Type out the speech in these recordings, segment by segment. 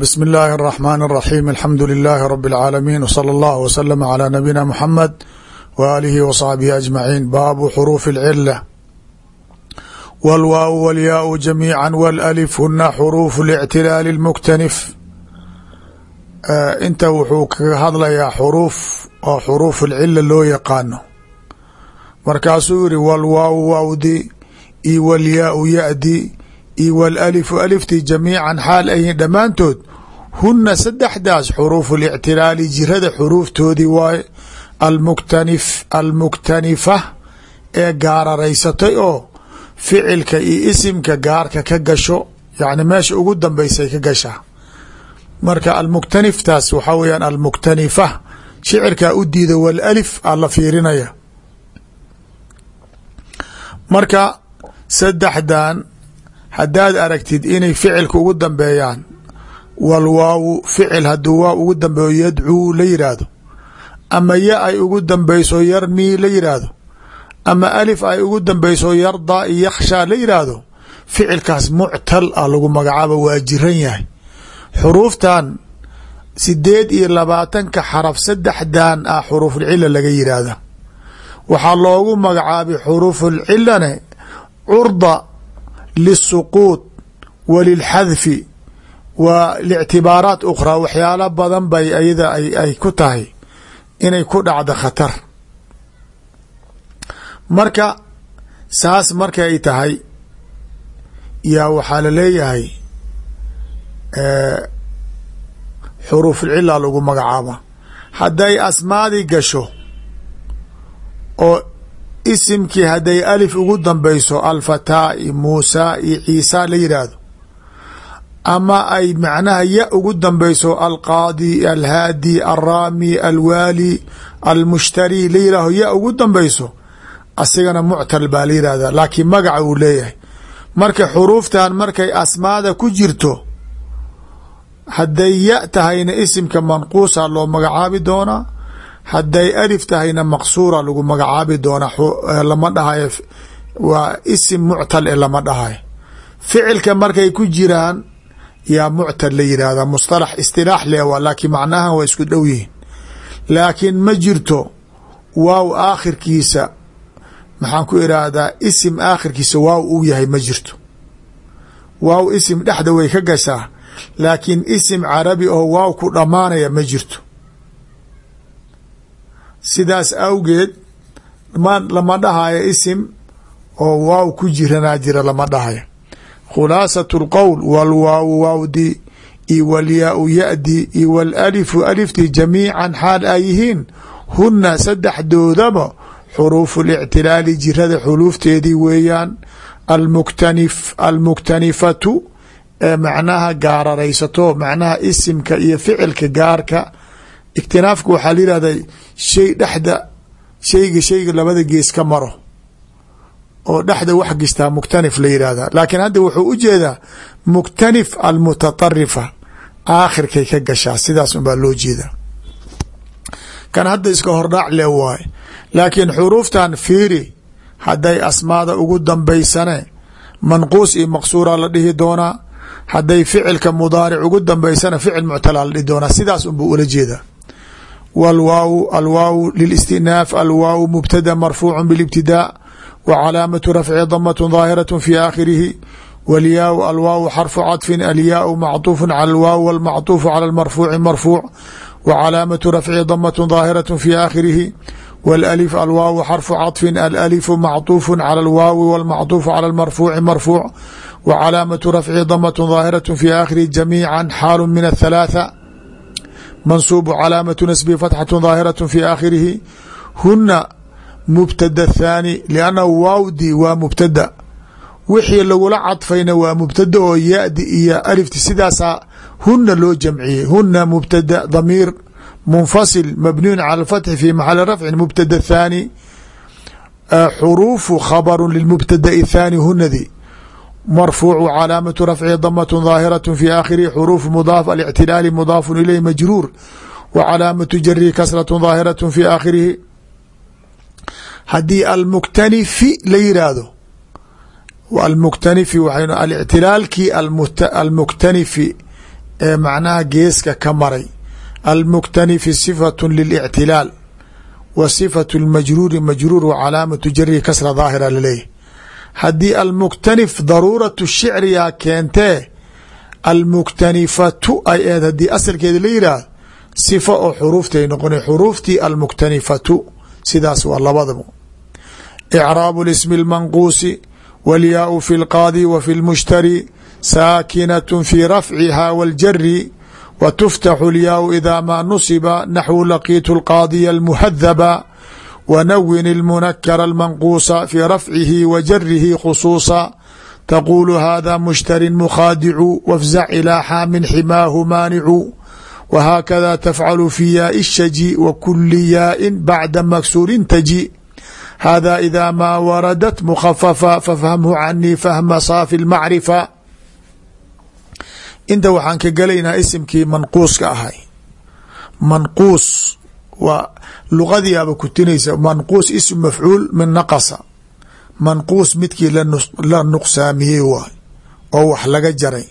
bsm اllahi الرحmn الرaحيم alxamdu لilaahi rb العaalamiin wslى اllah wslm عlى nabiyina mxamed w alihi w صaxbihi aجmaciin baabu xuruufi اlcila wاlwaaw wاlyaau jamiica wاlأlif huna xuruuf الاctilaali اlmuktanif inta wuxuu kaga hadlayaa xuruuf oo xuruuf اlcila loo yaqaano markaasuu yihi wاlwaaw waawdi io wاlyaau yadi io wاlalifu aliftii jamiican xaal ayihin dhammaantood huna saddexdaas xuruuf اlictilaali jirada xuruuftoodii waaye almuktanif almuktanifa ee gaararaysatay oo ficilka iyo isimka gaarka ka gasho yani meesha ugu dambeysay ka gashaa marka almuktaniftaas waxaa weyaan almuktanifa shicirkaa u diida walalif aa la fiirinaya. Marka saddexdan haddaad aragtid inay ficilka ugu dambeeyaan walwaawu ficil hadduu waaw ugu dambeeyo yadcuu la yidhaahdo ama ya ay ugu dambeyso yarmii la yidhaahdo ama alif ay ugu dambeyso yardaa iyo yakhshaa la yidhaahdo ficilkaas muctal ah lagu magacaabo waa jiran yahay. Xuruuftan sideed iyo labaatanka xaraf saddexdan ah xuruufulcila laga yidhaahda waxaa loogu magacaabay xuruufulcilane curda lلsuquud wa lilxadfi wa lictibaaraat ukhraa waxyaalo badan bay ayada ay ku tahay inay ku dhacdo khatar marka saas markay tahay yaa waxaa la leeyahay xuruufulcila lagu magacaaba hadday asmaadii gasho oo isimkii hadday alif ugu dambeyso alfataa i muusaa iyo ciisa la yidhaahdo ama ay macnaha ya ugu dambeyso alqaadi alhaadi alraami alwaali almushtari la yihaaho ya ugu dambeyso asigana muctal baa la yihahda laakiin magaca uu leeyahay. Marka xuruuftan markay asmaada ku jirto hadday ya tahayna isimka manquusa loo magacaabi doonaa hadday alif tahayna maqsuura lagu magacaabi doonaa lama dhahayo waa isim muctal e lama dhahayo ficilka markay ku jiraan yaa muctal la yidhaahda musطalax istilaax le waa laakiin macnahan waa isku dhow yihiin. Laakiin ma jirto waaw aakhirkiisa maxaan ku irahdaa isim aakhirkiisa waaw uu yahay ma jirto. Waaw isim dhexda way ka gashaa laakiin isim carabi oo waaw ku dhammaanaya ma jirto sidaas awgeed lama dhahayo isim oo waaw ku jiranaa jira lama dhahayo khulaasatu lqowl walwaawu waawdi io walyaau yadi io walalifu aliftii jamiican xaal ay yihiin. Hunna saddexdoodaba xuruufu lictilaali jirada xuluufteedii weeyaan. Almuktanif almuktanifatu ee macnaha gaararaysato macnaha isimka iyo ficilka gaarka ikhtinaafka waxaa la yihahda shay dhexda shayga shayga labada gees ka maro oo dhexda wax gistaa muktanif la yihahda laakiin hadda wuxuu u jeedaa muktanif almutaطarifa aakhirkay ka gashaa. Sidaas unbaa loo jeedaa. Kan hadda iska hordhaac le waaye. Laakiin xuruuftan fiiri hadday asmaada ugu dambeysane manquus iyo maqsuura la dhihi doonaa hadday ficilka mudaaric ugu dambeysana ficil muctalaa la dhihi doonaa sidaas unbuu ula jeedaa wاlwaaw alwaaw lilاstinaaf alwaaw mubtada marfuuc bاlاbtidaa w calaamatu rafci damaة ظaahiraة fi aakhirihi wاlyaau alwaaw xarfu caطfin alyaau macطuuf calى اlwaaw wاlmacطuuf calى اmarfuuci marfuuc w calaamatu rafci damaة ظaahiraة fi aakhirihi wاlalif alwaaw xarfu caطfin alalifu macطuuf calى اlwaawi wاlmacطuuf calى اmarfuuci marfuuc w calaamatu rafci damaة ظaahiraة fi aakhirihi jamiica xaalu min الثalaaثة mansuub calaamatu nasbi fatxatu daahiraة fi aakhirihi huna mubtada thaani liannahu waawdi waa mubtada wixii lagula cadfayna waa mubtada oo yadi iyo alifti sidaasaa huna loo jamciyey huna mubtada damiir munfasil mabniyun cala اfatxi fi maxali rafcin mubtada thaani xuruufu khabaru lilmubtada'i thaani hunadi marfuuc calaamatu rafci damaة ظaahiraة fi aakhirihi xuruuf mudaaf alictilaali mudaafu ilayh majruur wa calaamatu jarihi kasraة ظaahiraة fi aakhirihi haddii almuktanifi la yiraahdo almuktanifi w alictilaalkii almuktanifi ee macnaha geeska ka maray almuktanifi sifatu lilictilaal wa sifatu lmajruuri majruur wa calaamatu jarihi kasra daahira laleeyahy haddii almuktanif daruuratu shicriyaa keentee almuktanifatu ay eed haddii asalkeeda la yidhaahdo sifa oo xuruuftay noqona xuruuftii almuktanifatu sidaas waa labadaba icraabu lismi اlmanquusi wاlyaau fi اlqaadi wa fi اlmushtari saakinat fi rafciha wاljari wa tuftaxu اlyaau ida maa nusiba naxwu laqiitu اlqaadiya اlmuhadaba wanawin اlmunakara اlmanquusa fi rafcihi wa jarihi khusuusa taqulu hada mushtarin mukhaadicu wafzac ilaa xaamin ximaahu maanicu whakada tafcalu fi yaai shaji wa kuli yaain bacda maksuurin taji hada ida maa waradat mukhafafa fafhamhu canii fahma saafi lmacrifa inta waxaan ka gelaynaa isimkii manquuska ahay manquus waa luqadiiaba kutinaysa manquus ism mafcuul min naqasa. Manquus midkii la nuqsaamiyey waay oo wax laga jaray.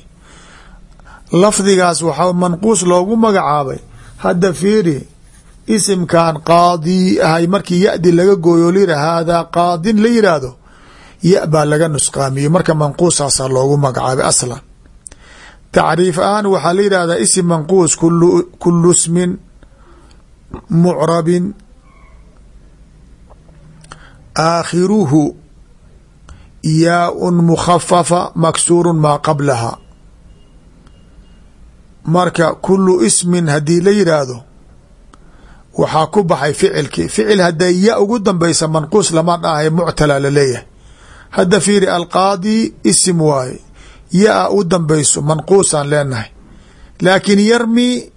Lafdigaas waxaa manquus loogu magacaabay hadda fiiri isimkan qaadi ahay markii ya-di laga gooyo layidha haadaa qaadin la yidhaahdo ya baa laga nusqaamiyey. Marka manquusaasaa loogu magacaabay aslan. Tacriif ahaan waxaa la yidhahdaa isim manquus kulu smin mucrabin aakhiruhu yaaun mukhafafa maksuurun maa qablaha. Marka kulu ismin haddii la yidhaahdo waxaa ku baxay ficilkii. Ficil hadday ya ugu dambaysa manquus lama dhahay muctala la leeyahay hadda fiiri alqaadi isim waaye. Ya-a u dambayso manquusaan leenahay. Laakiin yarmi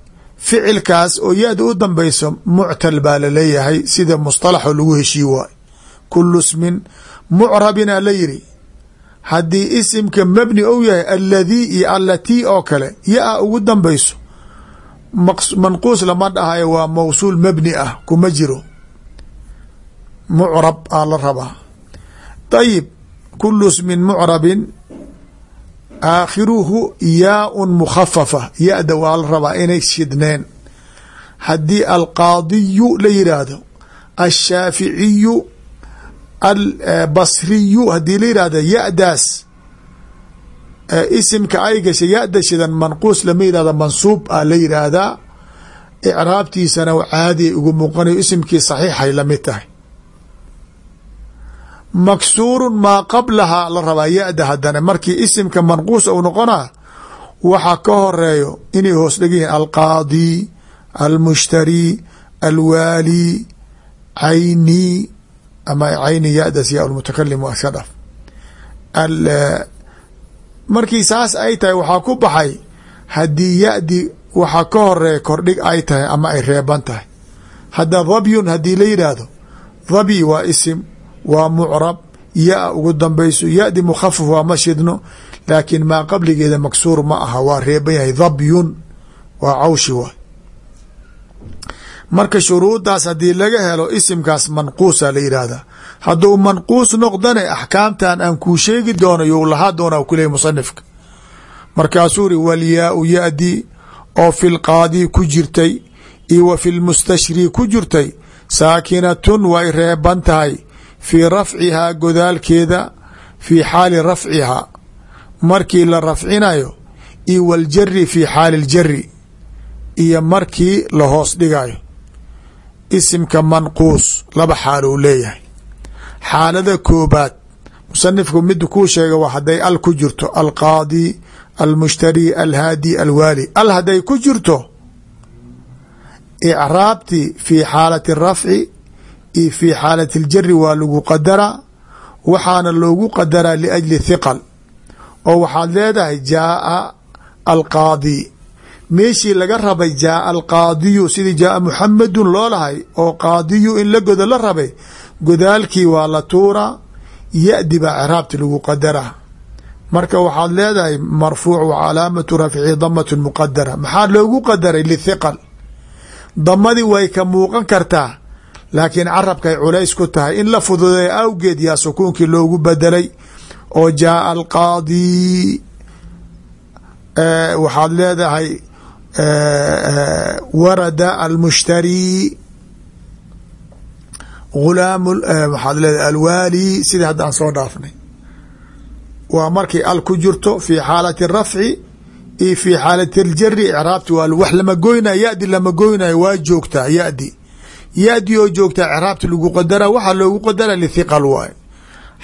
ficilkaas oo ya-da u dambayso muctal baa la leeyahay sida musطalaxo lagu heshii waay. Kulu ismin mucrabina la yiri haddii isimka mabni ou yahay alladii iyo allatii oo kale ya-a ugu dambayso manquus lama dhahayo waa mawsuul mabni ah kuma jiro. Mucrab aa la rabaa. Ayib kulu ismin mucrabin aakhiruhu yaaun mukhafafa. Ya-da waa la rabaa inay shidneen haddii alqaadiyu la yidhaahdo ashaaficiyu albasriyu haddii la yidhahdo ya-daas isimka ay gashay ya-da shidan manquus lama yidhahdo mansuub a la yidhaahdaa icraabtiisana caadiya ugu muuqanayo isimkii saxiixay la mid tahay maksuurun maa qablahaa la rabaa ya-da haddana. Markii isimka manquus ou noqonaa waxaa ka horeeyo inay hoos dheg yihiin alqaadi almushtari alwaali cayni ama cayni ya-das ya mutakalim waa iska dhaf. Markii saas ay tahay waxaa ku baxay haddii ya-di waxaa ka horreeya kordhig ay tahay ama ay reeban tahay. Hadda dhabyun haddii la yidhaahdo dhabyi waa isim waa mucrab ya ugu dambayso ya-di mukhafaf waa ma shidno laakiin maa qabligeeda maksuur ma aha waa reeban yahay dhabyun waa cawshi waay marka shuruudaas haddii laga helo isimkaas manquusa la yidhaahdaa hadduu manquus noqdane axkaamtan aan kuu sheegi doono you lahaa doona ku leeyay musanifka. Markaasuu ri walyaau ya-di oo fi lqaadi ku jirtay iyo wa fi lmustashri ku jirtay saakinatun way reeban tahay fii rafcihaa godaalkeeda fii xaali rafcihaa. Markii la rafcinayo iyo waljari fii xaali ljari iyo markii la hoos dhigayo isimka manquus laba xaal uu leeyahay. Xaalada koobaad musanifku mid kuu sheega waa hadday al ku jirto alqaadi almushtari alhaadi alwaali al hadday ku jirto icraabti fii xaalati rafci iyo fii xaalati اljari waa lagu qadaraa waxaana loogu qadaraa liajli hiqal oo waxaad leedahay jaaa alqaadi. Meeshii laga rabay jaaa alqaadiyu sidii jaaa muxamedun loo lahay oo qaadiyu in la godo la rabay godaalkii waa la tuuraa ya-di baa craabti lagu qadaraa marka waxaad leedahay marfuuc wa calaamatu rafcihi damat muqadara maxaa loogu qadaray lithiqal damadii way ka muuqan kartaa laakiin carabkay culays ku tahay in la fududeeya awgeed yaa sukuunkii loogu bedelay oo jaaa alqaadi waxaad leedahay warada almushtari ghulaam waxaad leedahay alwaali sida haddaan soo dhaafnay. Waa markay al ku jirto fi xaalati rafci iyo fi xaalati اljari icraabti waa wax lama goynayo yadi lama goynayo waa joogtaa yadi yadi oo joogtaa icraabti lagu qadara waxaa loogu qadara lithiqal waay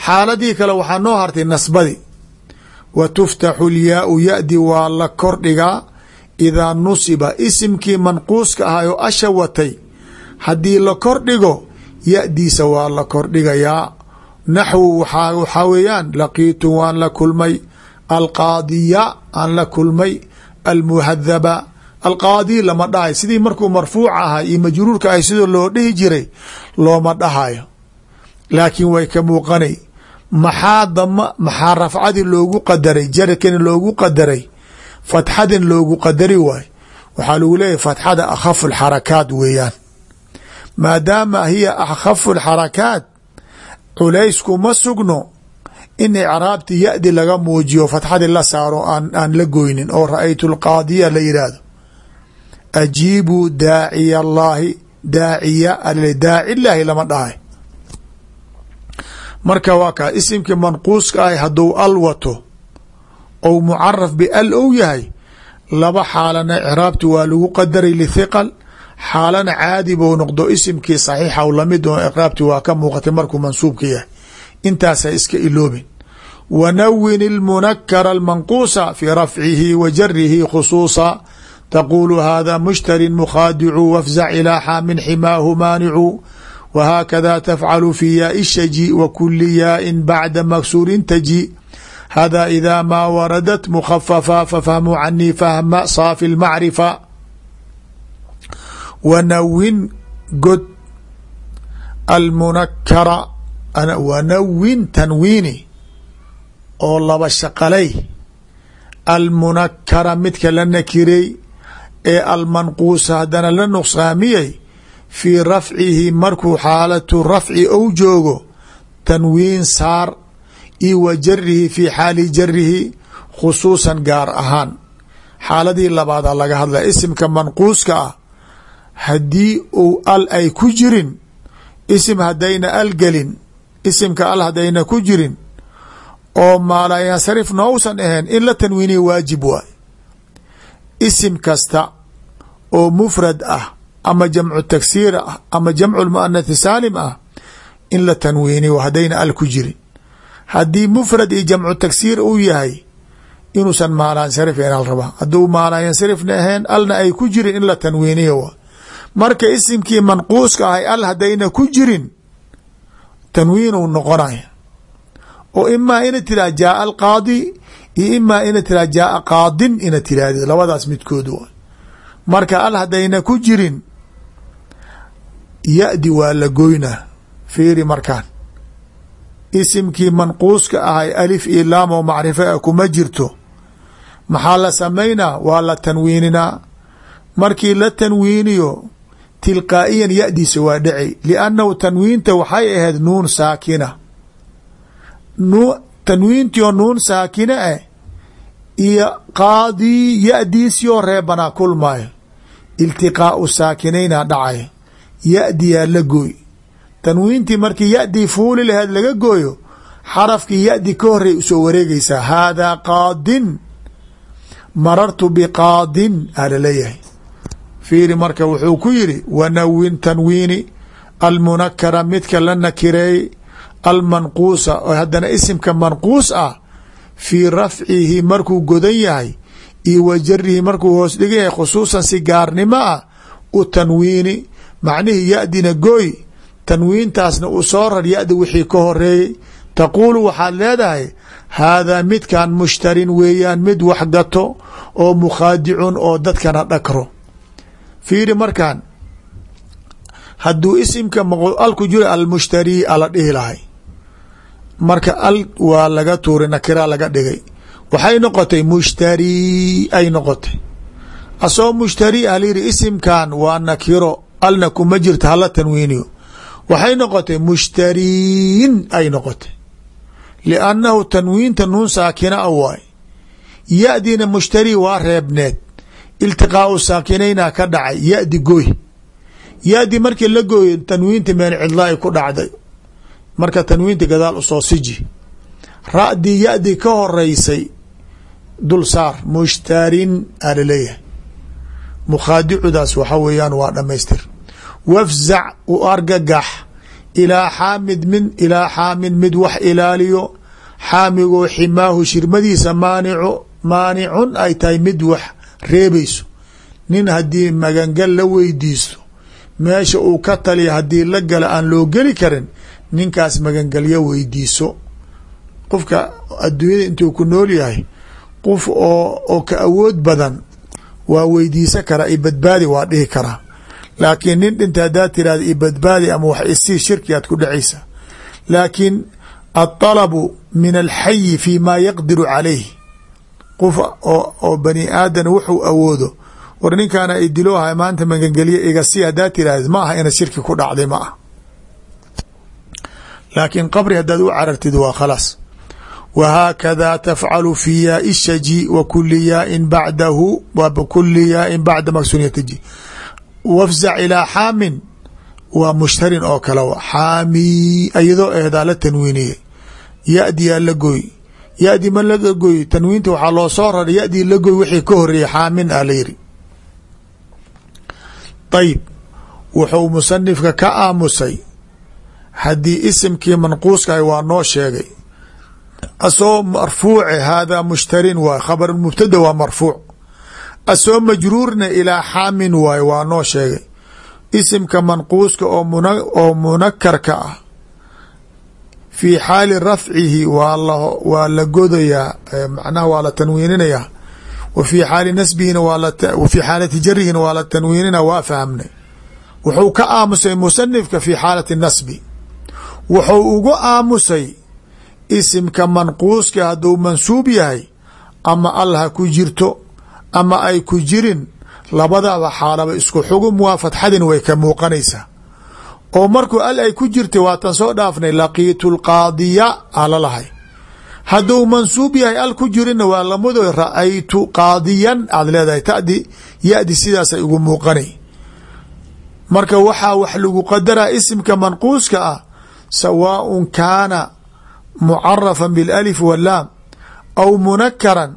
xaaladii kale waxaa noo hartay nasbadi. Wa tuftaxu lyaau yadi waa la kordhigaa idaa nusiba. Isimkii manquuska ahay oo asha watay. Haddii la kordhigo yadiisa waa la kordhigayaa naxwu waxaa weeyaan laqiitu waan la kulmay. Alqaadiya aan la kulmay. Almuhadaba alqaadi lama dhahay. Sidii markuu marfuuc ahay iyo majruurka ahay sidoo loo dhihi jiray looma dhahayo. Laakiin way ka muuqanay. Maxaa dama maxaa rafcadii loogu qadaray? Jarkani loogu qadaray? Fatxadin loogu qadari waay waxaa lagu leeyahy fatxada akhafu lxarakaat weeyaan. Maadaama hiya akhafu lxarakaat culeyskuma sugno in icraabti yadi laga muujiyo fatxadii la saaro aan la goynin oo ra'aytu lqaadiya la yidhaahdo ajiibuu daaciya allaahi daaciya daaci laahi lama dhahay. Marka waa kaa isimkii manquuska ahay hadduu al wato ou mucaraf bial ou yahay laba xaalana icraabti waa lagu qadaray lithiqal xaalana caadi bou noqdo isimkii saxiixa la mid oo icraabti waa ka muuqatay markuu mansuubka yahay. Intaasa iska iloobin. Wanawin ilmunakara almanquusa fii rafcihi wa jarihi khusuusa taquulu hada mushtarin mukhaadicu wafzac ilaa xaamin ximaahu maanicu whakada tafcalu fi yaai shaji wa kuli yaain bacda maksuurin taji hada ida maa waradat mukhafafa fafahmuu canii fahma saafi lmacrifa wanawin god almunakara wanawin tanwiini oo laba shaqalay almunakara midka la nakirey ee almanquusa haddana la nuqsaamiyey fii rafcihi markuu xaalatu rafci ou joogo tanwiin saar io wa jarihi fii xaali jarihi khusuusan gaar ahaan. Xaaladii labaada laga hadlaya isimka manquuska ah haddii uu al ay ku jirin isim haddayna al gelin isimka al haddayna ku jirin oo maalayansarif nousan ahayn in la tanwiiniya waajib waay. Isim kasta oo mufrad ah ama jamcu tagsiir ah ama jamcu muanathi saalim ah in la tanwiiniyo haddayna al ku jirin. Haddii mufrad iyo jamcu tagsiir uu yahay inuusan maalayansarif ahayn al rabaa. Hadduu maalayansarifna ahayn alna ay ku jirin in la tanwiiniyo marka isimkii manquuska ahay al haddayna ku jirin tanwiinuu noqonaya. Oo imaa ina tiraha jaaa alqaadi iyo imaa ina tiraha jaaa qaadin ina tirahdid labadaas midkood wa marka al haddayna ku jirin ya-di waa la goynaa fiiri markaan. Isimkii manquuska ahay alif iyo laam oo macrifo ah kuma jirto. Maxaa la samaynaa? Waa la tanwiininaa markii la tanwiiniyo tilqaa'iyan ya-diisa waa dheci liannahu tanwiinta waxay ahayd nuun saakina. Nu tanwiintioo nuun saakina ah iyo qaadii ya-diisioo reebanaa kulmaayo iltiqaau saakinayna dhacay. Ya-diyaa la gooy. Tanwiintii markii ya-dii fuuli laheed laga gooyo xarafkii ya-di ka horey u soo wareegaysaa. Haadaa qaadin. Marartu biqaadin aa la leeyahay fiiri marka wuxuu ku yidhi wanawin tanwiini almunakara midka la nakireey almanquusa oo haddana isimka manquus ah fii rafcihi markuu godan yahay iyo wa jarihi markuu hoos dhigan yahay khusuusan si gaarnimo ah u tanwiini. Macnihii ya-dina gooy tanwiintaasna u soo rar ya-di wixii ka horeeyey taquulu waxaad leedahay haadaa midkan mushtarin weeyaan mid wax gato oo mukhaadicun oo dadkana dhakro. Fiiri markaan hadduu isimka al ku jiro almushtarii ala dhihi lahay. Marka al waa laga tuuray nakira laga dhigay waxay noqotay mushtarii ay noqotay. Asoo mushtarii ah isimkan waa nakiro. Alna kuma jirta hala tanwiiniyo. Waxay noqotay mushtariin ay noqotay. Liannahu tanwiinta nuun saakina a waay ya-diina mushtari waa reebneed. Iltiqaau saakinayna ka dhacay. Ya-di gooy. Ya-di markii la gooyo tanwiinta meen cidlaa ku dhacday. Marka tanwiinta gadaal u soo siji. Ra-dii ya-di ka horeysay dul saar mushtarin aa la leeyahay mukhaadicudaas waxa weeyaan waa dhamaystir wafzac u argagax ilaa xaamid min ilaa xaamid mid wax ilaaliyo. Xaamigoo ximaahu shirmadiisa maanico maanicun ay tahay mid wax reebayso. Nin haddii magangal la weydiisto meesha uu ka taliya haddii la gala aan loo geli karin ninkaas magangalyo weydiiso. Qofka adduunyada intuu ku nool yahay qof oo oo ka awood badan waa weydiisa karaa i badbaadi waa dhihi karaa laakiin nin dhinta haddaad tirahda i badbaadi ama wax isii shirkigaad ku dhacaysa. Laakiin aطalabu min alxayi fi ma yaqdiru calayh qof oo bani aadan wuxuu awoodo war ninkaana i diloohay maanta magangelye iga si haddaad tiraahd ma aha ina shirki ku dhacday ma ah laakiin qabri haddaad u carartid waa khalaas whaakada tafcalu fi yaai shaji wa kuli yaain bacdahu wa bkuli yaain bacda maksuuniyataji wafzac ilaa xaamin waa mushtarin oo kale xaami iyadoo eedaa la tanwiiniyey yadi yaa la goy yadi ma laga goy tanwiinta waxaa loo soo raray yadii la goy wixii ka horeeyey xaamin a la yiri ayib wuxuu musanifka ka aamusay haddii isimkii manquuskahay waa noo sheegay asoo marfuuce haadaa mushtarin waay khabar mubtada waa marfuuc. Asoo majruurna ilaa xaamin waay waa noo sheegay. Isimka manquuska oo mun oo munakarka ah fii xaali rafcihi waa la godayaa macnaha waa la tanwiininayaa. Wa fii xaali nasbihina la fii xaalati jarihina waa la tanwiinina waa fahmnay wuxuu ka aamusay musanifka fii xaalati nasbi. Wuxuu ugu aamusay isimka manquuska hadduu mansuub yahay ama al ku jirto ama ay ku jirin labadaba xaalaba isku xugum waa fatxadin way ka muuqanaysaa. Oo markuu al ay ku jirtay waatan soo dhaafnay laqiitu lqaadiya alalahay hadduu mansuub yahay al ku jirinna waa lamado ra'aytu qaadiyan aad leedahay tadi yadi sidaasay ugu muuqanay. Marka waxaa wax lagu qadaraa isimka manquuska ah sawaaءun kaana mucarafa biاlalif walaam aw munakaran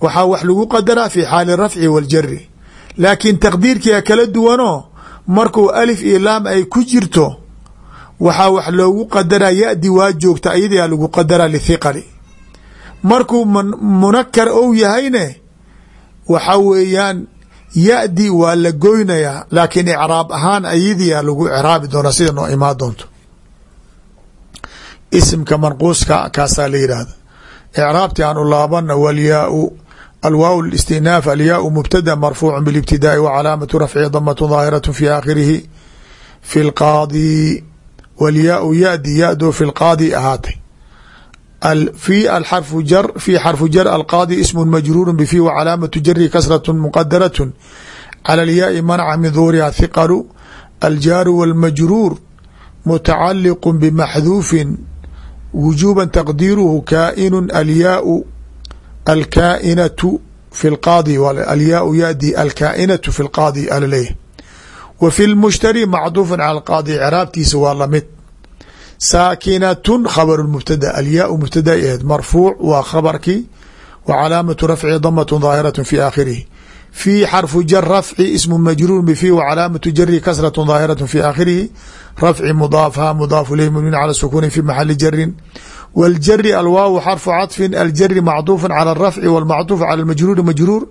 waxaa wax lagu qadaraa fi xaali rafci waاljari laakiin taqdiirkiia kala duwanoo markuu alif iyo laam ay ku jirto waxaa wax loogu qadaraa yadi waa joogta ayadayaa lagu qadaraa lithiqali. Markuu munakar ou yahayne waxa weeyaan yadi waa la goynayaa laakiin icraab ahaan ayadiyaa lagu icraabi doonaa sida noo imaan doonto isimka manquuska kaasaa la yidhaahda icraabti aan u laabana walyaau alwaaw istinaaf alyaau mubtada marfuucu bilibtidaai wa calaamatu rafcihi damatu daahiratu fi aakhirihi fi lqaadi walyaau yadi yadoo fi lqaadi ahaatay. Fi axarfu jar fi xarfu jar alqaadi ismu majruuru bifi wa calaamatu jari kasratu muqadaratun cala alyaai manca min duhuriha hiqalu aljaaru walmajruur mutacaliqu bimaxduufin wujuuba taqdiiruhu kaainu alyaau alkaainatu fi lqaadi alyaau yadi alkaainatu fi lqaadi alaleeyahy wa fi lmushtari macduufun cala alqaadi ciraabtiisa waa la mid saakinatun khabaru mubtada alyaau mubtadaa aheed marfuuc waa khabarkii wa calaamatu rafci damatun daahiratu fi aakhirihi. fii xarfu jar rafci ismu majruur bfi wa calaamatu jari kasraة daahiraة fi aakhirihi rafci mudaafha mudaafu ilayh mubnin calى sukuni fi maxali jarin wاljari alwaaw xarfu caطfin aljari macduufa calى الrafci wاlmacduuf calى اmajruuri majruur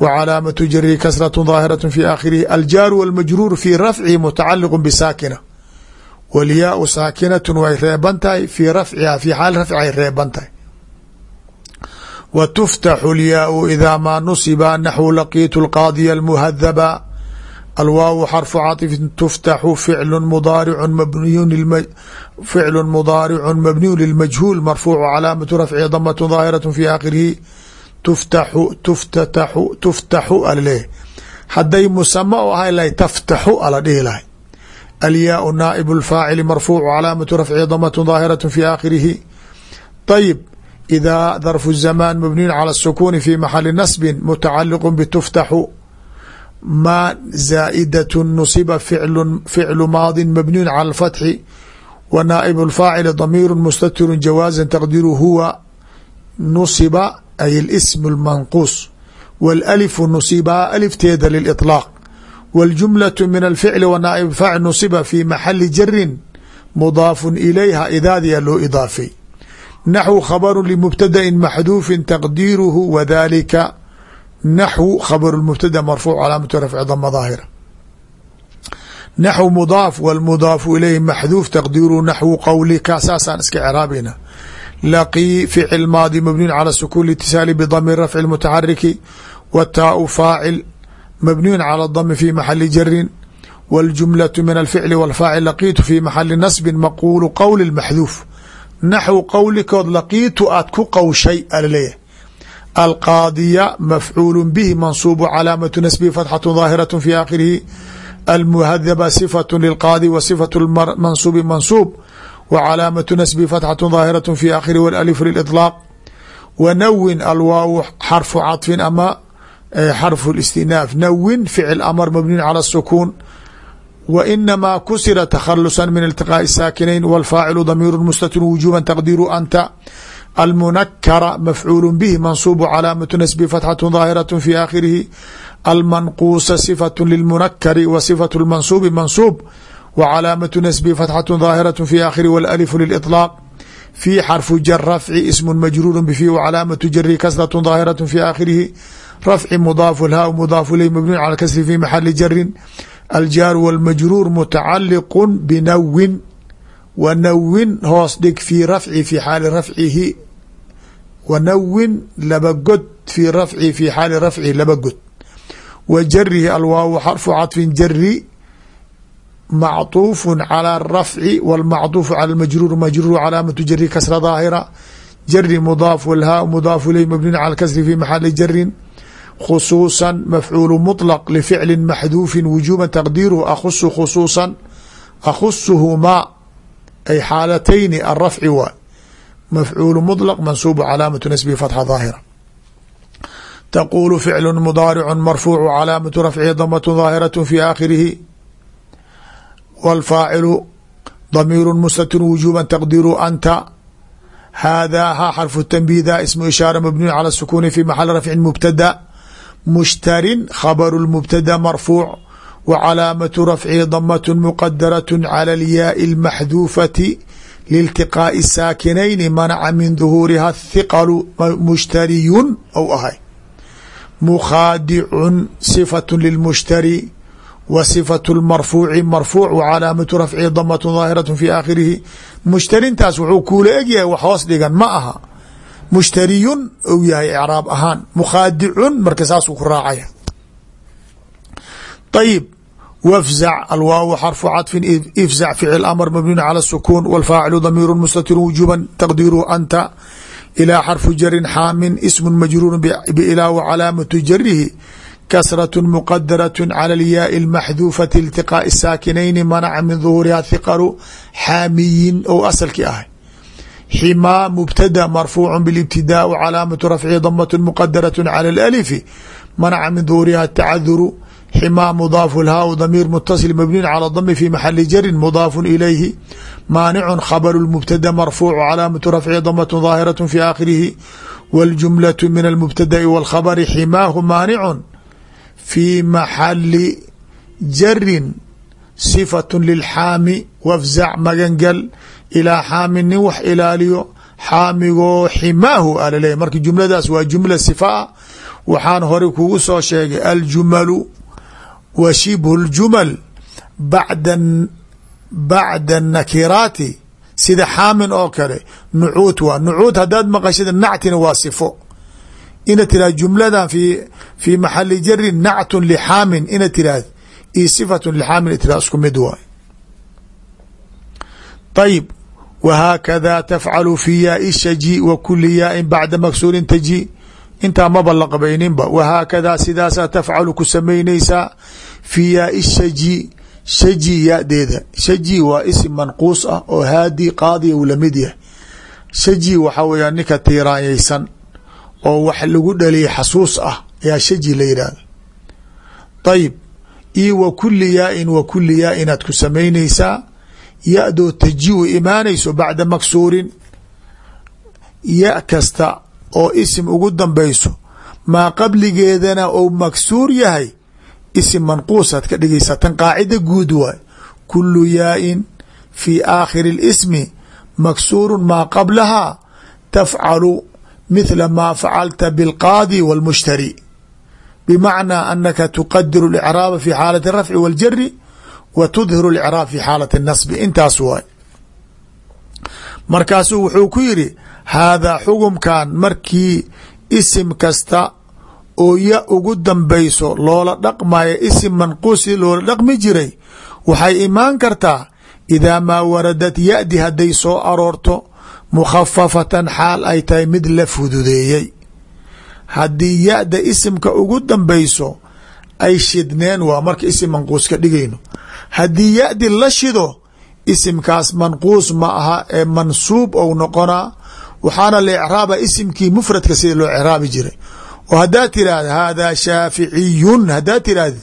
wa calaamatu jari kasraة daahiraة fi aakhirihi aljaaru wاlmajruur fi rafcihi mutacaliq bsaakina wlyaau saakinatu way reeban tahay fii rafciha fii xaali rafci ay reeban tahay wa tuftaxu lyaau idaa maa nusiba naxwu laqiitu lqaadiya almuhadaba alwaawu xarfu caطifin tuftaxu ficlu mudaaricu mabniyu ficlu mudaaricu mabniyu lilmajhuul marfuucu calaamatu rafci damat daahiraة fi aakhirihi tuftaxu tuftataxu tuftaxu alaleeyahy hadday musama o ahay lahay taftaxu ala dhihi lahay alyaau naaib اlfaacili marfuuc calaamatu rafci damat daahiraة fi aakhirihi ayib إذا ظرف الزمان مبني على السكون في محل نصب متعلق بتفتح ما زائدة نصب فعل فعل ماض مبني على الفتح ونائب الفاعل ضمير مستتر جوازا تقدير هو نصب أي الاسم المنقوص والألف نصبها ألفteeda للإطلاق والجملة من الفعل ونائب الفاعل نصب في محل جر مضاaf إليها idaadiya loo iضاafay نحو خبر لمبتدأ محذوف تقديره وذلك نحو خبر المبتدأ مرفوع علامة رفع ضم ظاهرة نحو مضاaf والمضاaf إليه محذوف تقديره نحو qowlika saasaan iska craabina لقي فعل ماضي مبني على السكون الاتصال بضم رفع المتحرك والتاء فاعل مبني على الضم في محل جر والجملة من الفعل والفاعل لقيت في محل نصب مقول قول المحذوف naxw qowlikood laqiitu aad ku qowshay alaleeyahy alqaadiya mafcuul bihi mansuubu calaamatu nasbihi fatxatu daahiraة fi aakhirihi almuhadaba sifaة lilqaadi wa sifaة mansuubi mansuub wa calaamatu nasbihi fatxatu daahiraة fi aakhirihi walalifu liliطlaaq wa nawin alwaaw xarfu caطfin ama xarfu اlistinaaf nawin ficil amar mabniin calى الsukuun وإنما kusira تkخلصا من التقاء الساkنين والفاaciل ضمير مستتر وجوبا تقدير أنت المنkر مفعول به منصوب cلاaمة نسب فتحة ظاهرة في آkhره المنقوص صفة للمنkر وصفة المنصوب منصوب وcلاaمة نسب فتحة ظاهرة في آkhره والألف للإطلاق في xرف جر رفع اسم مجرور بفي وcلاaمة جر كسرة ظاهرة في آkhره رفع مضاف الhاء مضاف إليه مبني على الكسر في محل جر الjاar والmajruur mتacaliq bnawin wanawin hoos dhig fii rafci fi xaali rafcihi wanawin laba god fii rafci fi xaali rafcihi laba god wa jarihi alwaaw xarfu caطfin jari macطuuf calى الrafci wاlmacطuuf calى majruur majruur calaamatu jari kasra daahira jari mudaaf wlhaa mudaaf iley mabnin calى kasri fi maxali jarin khusuuصa mafcuul mطlq lficli maxduufi wujuba taqdiiruhu akhusu khusuuصa akhusuhumaa ay xaalatayni alrafci waay mafcuul mطlq mansuubu calaamatu nasbihi fatxa daahira taquulu ficlu mudaaricu marfuucu calaamatu rafcihi damatu daahiraة fi aakhirihi wاlfaacilu damiiru mustatir wujuba taqdiiru anta haadaa ha xarfu tanbiih ismu ishaara mabniyu calى الsukuni fi maxali rafci mubtada mshtarin khabru mubtada marfuuc wa calaamatu rafcihi damat muqadaraة calى اlyaai اlmaxduufati liiltiqaaءi saakinayni manaca min duhuuriha hiqalu mushtariyun ou ahay mukhaadicun sifaة lilmushtari wa sifaة اlmarfuuci marfuuc wa calaamatu rafcihi damat daahiraة fi aakhirihi mushtarintaas wuxuu kuula egyahay wax hoos dhigan ma aha mushtariyun ou yahay icraab ahaan mukhaadicun marka saasuu ku raacaya ayib wafzac alwaaw xarfu caطfin ifzac ficil amr mabniun calى الsukuun wاlfaacilu damiiru mustatiru wujuba taqdiiruhu anta ilaa xarfu jarin xaamin ismu majruur bilaa wa calaamatu jarihi kasraة muqadaraة calى اlyaai اlmaxduufati iltiqaaءi saakinayni manaca min duhuuriha hiqalu xaamiyin ou asalkii ahay xmaa mubtada marfuuc bاlاbtidaa calaamatu rafcihi damat muqadaraة calى اlأlifi manaca min duhuriha tacaduru xmaa mudaafu lhaa damiir mutasil mabniin calى dami fi maxali jarin mudaafu ilayhi maanicu khabru mubtada marfuuc calaamatu rafcihi damat daahiraة fi aakhirihi wاljumlaة min اlmubtada'i wاlkhabri ximaahu maanicun fi maxali jarin صifaة lilxaami wafzac magangal ilaa xaamin nin wax ilaaliyo xaamigoo ximaahu a laleeyahy marka jumladaas waa jumla sifaa waxaan hore kugu soo sheegay aljumalu wa shibhu ljumal bada bacda nakiraati sida xaamin oo kale. Nucuut waa nucuut haddaad maqashida nactina waa sifo. Ina tiraha jumladan fi fi maxali jarin nactun lixaamin ina tirahd io sifatun lixaamin tira isku mid waay. Ayib whaakada tafcalu fi yaai shaji wa kuli yaain bacda maksuurin taji intaa maba la qabayninba wahaakadaa sidaasaa tafcalu ku samaynaysaa fi yaai shaji shaji yaadeeda shaji waa isim manquus ah oo haadi qaadiya u la mid yahay shaji waxaa weeyaan ninka tiiraanyaysan oo wax lagu dhaliyay xasuus ah ayaa shaji la yidhaahda ayib io kuli yaa-in kuli yaa inaad ya-doo taji-u imaanayso bacda maksuurin ya kasta oo isim ugu dambayso maa qabligeedana ou maksuur yahay isim manquusaad ka dhigaysaa tan qaacida guud waay kulu yaa-in fi aakhiri اlismi maksuuru maa qablahaa tafcalu mithla maa facalta biاlqaadi wاlmushtari bmacnaa anaka tuqadiru اlcraaba fi xaalat الrafci wاljari wa tudhiru lcraab fi xaalati nasbi intaas waay markaasuu wuxuu ku yidhi haadaa xugumkan markii isim kasta oo ya ugu dambayso loola dhaqmayo isim manquusi loola dhaqmi jiray waxay imaan kartaa idaa maa waradat yadi hadday soo aroorto mukhafafatan xaal ay tahay mid la fududeeyey haddii ya-da isimka ugu dambayso ay shidneen waa marka isim manquus ka dhigayno. Haddii ya-di la shido isimkaas manquus ma aha ee mansuub ou noqonaa waxaana la ecraaba isimkii mufradka sida loo ecraabi jiray. Oo haddaad tirahda haadaa shaaficiyun haddaad tirahdid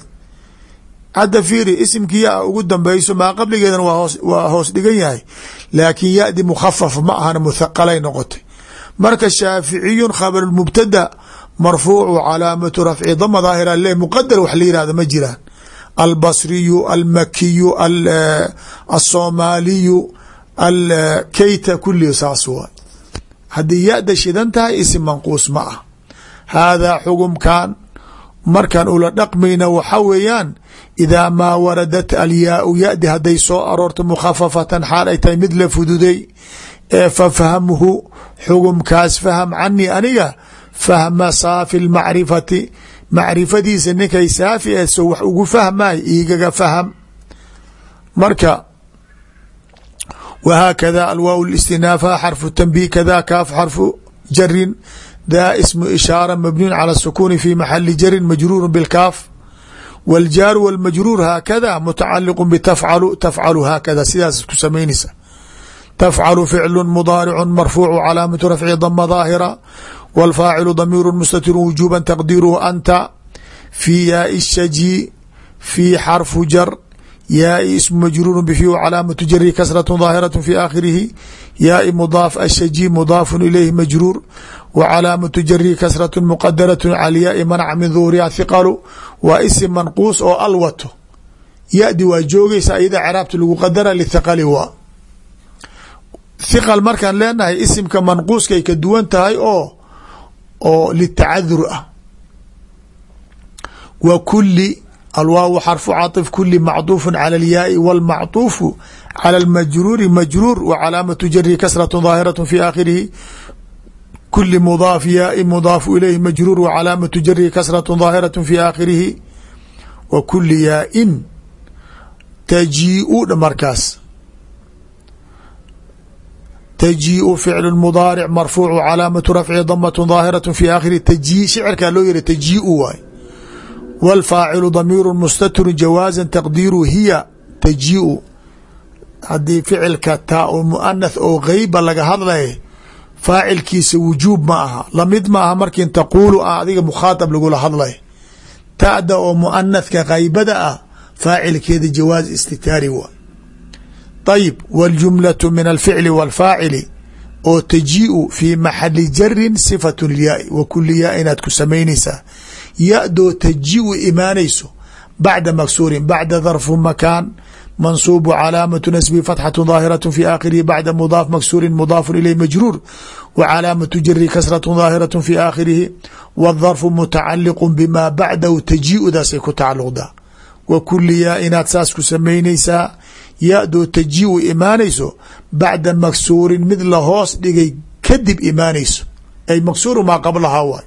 hadda fiiri isimkii ya ugu dambayso maa qabligeedana waa hoos dhigan yahay. Laakiin ya-di mukhafaf ma ahana muthaqalay noqotay. Marka shaaficiyun khabar mubtada marfuucu calaamatu rafci dama daahira le muqadar wax la yihahdo ma jiraan. Albasriyu almakiyu asoomaaliyu alkeyta kulli saas waay haddii ya-da shidan tahay isim manquus ma ah. Haadaa xugumkan markan ula dhaqmayna waxa weeyaan idaa maa waradat alyaau ya-di hadday soo aroorto mukhafafatan xaal ay tahay mid la fududay ee fafhamhu xugumkaas faham canii aniga fahma saafi lmacrifati. Macrifadiisa ninkay saafi ah so wax ugu fahmay igaga faham. Marka wahaakada alwaaw listinaafa xarfu tanbiih kada kaaf xarfu jarin da ismu ishaara mabniyun cala sukuni fi maxali jarin majruuru bilkaaf waljaaru walmajruur haakada mutacaliqu bitafcalu tafcalu haakada. Sidaas isku samaynaysa. tafcalu ficlu mudaaricu marfuucu calaamatu rafci dama daahira wاlfaacilu damiiru mustatiru wujuba taqdiiruhu anta fi yaai shaji fi xarfu jar yaai ismu majruuru bfi calaamatu jari kasraة daahiraة fi aakhirihi yaai mudaaf ashaji mudaafu ilayhi majruur wa calaamatu jari kasraة muqadaraة cala yaai manca min duhuriha hiqalu waa isim manquus oo al wato yadi waa joogaysa iyada craabta lagu qadara lithiqali waa hiqal markaan leenahay isimka manquuskay ka duwan tahay oo oo litacadur ah wa kuli alwaaw xarfu caطif kuli macطuufu calى اlyaai wاlmacطuufu calى اlmajruuri majruur wa calaamatu jari kasraة daahiraة fi aakhirihi kuli mudaaf yaai mudaafu ilayhi majruur wa calaamatu jari kasraة daahiraة fi aakhirihi wa kuli yaain tajiiu dha markaas tajiiu ficlu mudaaric marfuucu calaamatu rafci damaة daahiraة fi aakhirihi taji shicirkaa loo yiri tajiiu waay wاlfaacilu damiiru mustatru jawaaza taqdiiru hiya tajiiu haddii ficilka taa u muanath oo geyba laga hadlaya faacilkiisa wujuub ma aha lamid ma aha markin taquulu ah adiga mukhaaطab lagula hadlay ta'da oo muanathka kaybada ah faacilkeeda jawaaz istitaari waa ayib wاljumlaة min alficli wاlfaacili oo tajiiu fi maxali jarin sifaة lyaai wa kuli yaa inaad ku samaynaysaa ya-doo taji-u imaanayso bacda maksuurin bacda darfu makaan mansuubu calaamatu nasbi fatxatu daahiraة fi aakhirihi bacda mudaaf maksuurin mudaafu ilayh majruur wa calaamatu jari kasratu daahiraة fi aakhirihi wاdarfu mutacaliqu bima bacdahu taji-udaasay ku tacaluqdaa wa kuli yaa inaad saas ku samaynaysaa ya-doo tajiiu imaanayso bacda maksuurin mid la hoos dhigay kadib imaanayso. Ay maksuuru maa qablahaa waay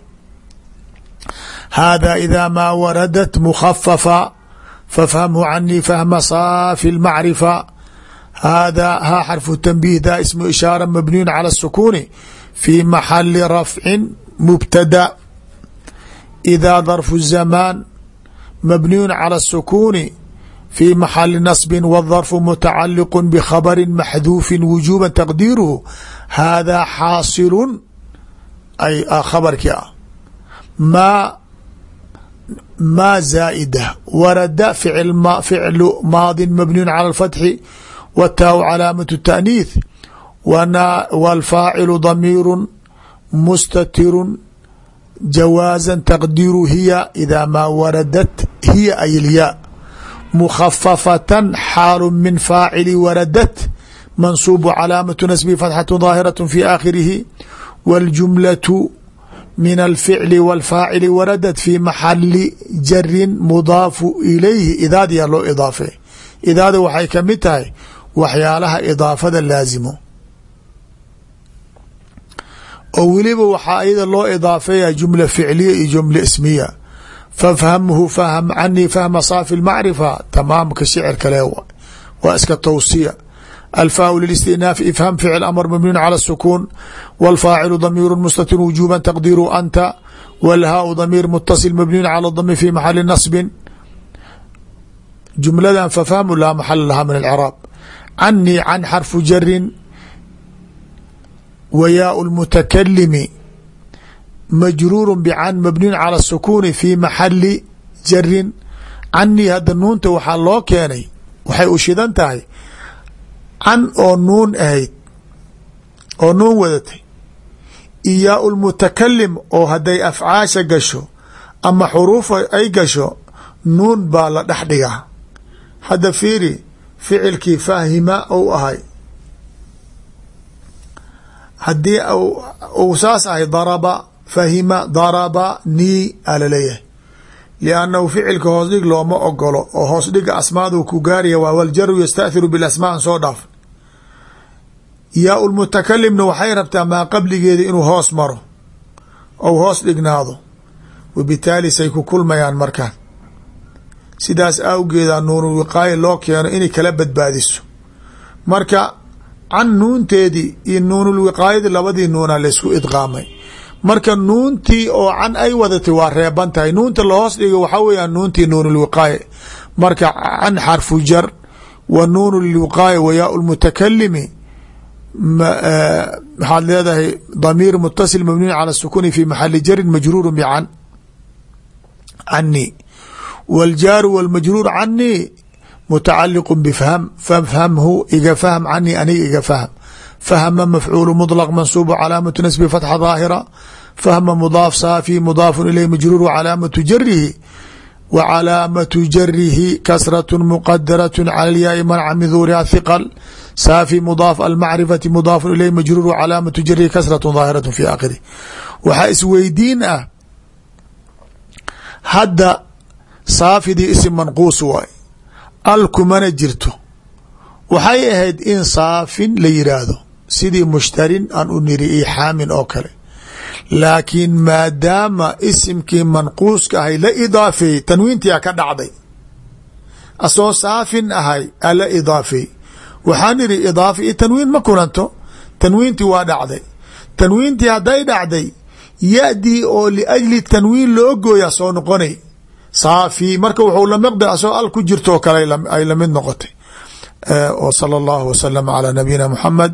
haadaa idaa maa waradat mukhafafa fafhamhu canii fahma saafi lmacrifa haadaa haa xarfu tanbiih daa ismu ishaara mabniyun cala sukuuni fi maxali rafcin mubtada. Idaa darfu zamaan mabniyun cala sukuuni في محل نصب والظرف متعلق بخبر محذوف وجوبا تقديره هذا xاaصل ay khabarkii ah ma ma زائدة warada فعل maadi مبني على الفتح والtاء cلاaمة التأنيiث والفاaciل ضمير مستتر جواaزا تقدير هي إذا ما وردت هي أي الياء مخففة xاal من فاacل وردت منصوب cلاaمة نسب فتحة ظاهرة في آkhرiه والجملة من الفعل والفاacل وردت في محل jر مضاaف إليهi idaadyaa loo iضاafey idaada waxay kamid tahay waxyaalaha iضاafada laazimo oo weliba waxaa iyada loo iضaafeeya jumla ficliya iyo jumla ismiya fafhamhu fahm canii fahma saafi الmacrifa tamaamka shicirka le waa iska towsiya الفاء للاستئناف إفهم فعل أمر مبني على السكون والفاعل ضمير مستتر وجوبا تقدير أنت والهاء ضمير متصل مبني على الضم في محل نصب جملدا ففهم لا محل لها من العراب عني عن حرف جر وياء المتكلم majruur bcan mabniyu calى sukuni fi maxali jarin canii hadda nuunta waxaa loo keenay waxay u shidan tahay can oo nuun ahayd oo nuun wadatay. Iyaa lmutakalim oo hadday afcaasha gasho ama xuruufa ay gasho nuun baa la dhex dhigaa. Hadda fiiri ficilkii faahima ou ahay. Haddii u saas ahay daraba fahima daraba nii aa la leeyahay liannahu ficilka hoos dhig looma ogolo oo hoos dhiga asmaadu ku gaaraya waa waljaru yastaahiru bilasmaa soo dhaaf. Yaa lmutakalimna waxay rabtaa maa qabligeeda inuu hoos maro ou hoos dhignaado. Wabitaali say ku kulmayaan markaan. Sidaas awgeeda nuunu wiqaaya loo keeno inay kala badbaadiso. Marka can nuunteedii iyo nuunulwiqaayadii labadii nuuna laysku idqaamay marka nuuntii oo can ay wadatay waa reeban tahay. Nuunta lahoos dhiga waxaa weeyaan nuuntii nuunulwiqaaya marka can xarfu jar wa nuunu lwiqaaya wa yaa lmutakalimi maxaad leedahay damiir mutasil mabniyu cala sukuni fi maxali jarin majruuru bcan cani. Wاljaaru wاlmajruur canii mutacaliq bfhm fafhamhu iga fahm canii aniga iga fahm fahma mafcuul mطlq mansuub calaamatu nasbi fatxa ظaahira fahma mudaaf saafi mudaafu ilay majruur calaamatu jarihi wa calaamatu jarihi kasraة muqadaraة cala lyaai manca min duuriha hiql saafi mudaaf almacrifati mudaafu ilay majruur calaamatu jarihi kasraة ظaahiraة fi aakhirih waxaa isweydiin ah hadda saafidii isim manquus waay al kumana jirto waxay ahayd in saafin la yiraahdo sidii mushtarin aan u niri io xaamin oo kale. Laakiin maadaama isimkii manquuska ahay la idaafeeyey tanwiintia ka dhacday. Asoo saafin ahay ala idaafeey waxaan iri idaafa iyo tanwiin ma kulanto. Tanwiintii waa dhacday. Tanwiintii hadday dhacday yadii oo liajli tanwiin loo gooyaa soo noqonay. Saafi marka wuxuu lamiqda asoo al ku jirtoo kale ay la mid noqotay. Eh, oo sala allahu wasalama calaa nabiyina muxamed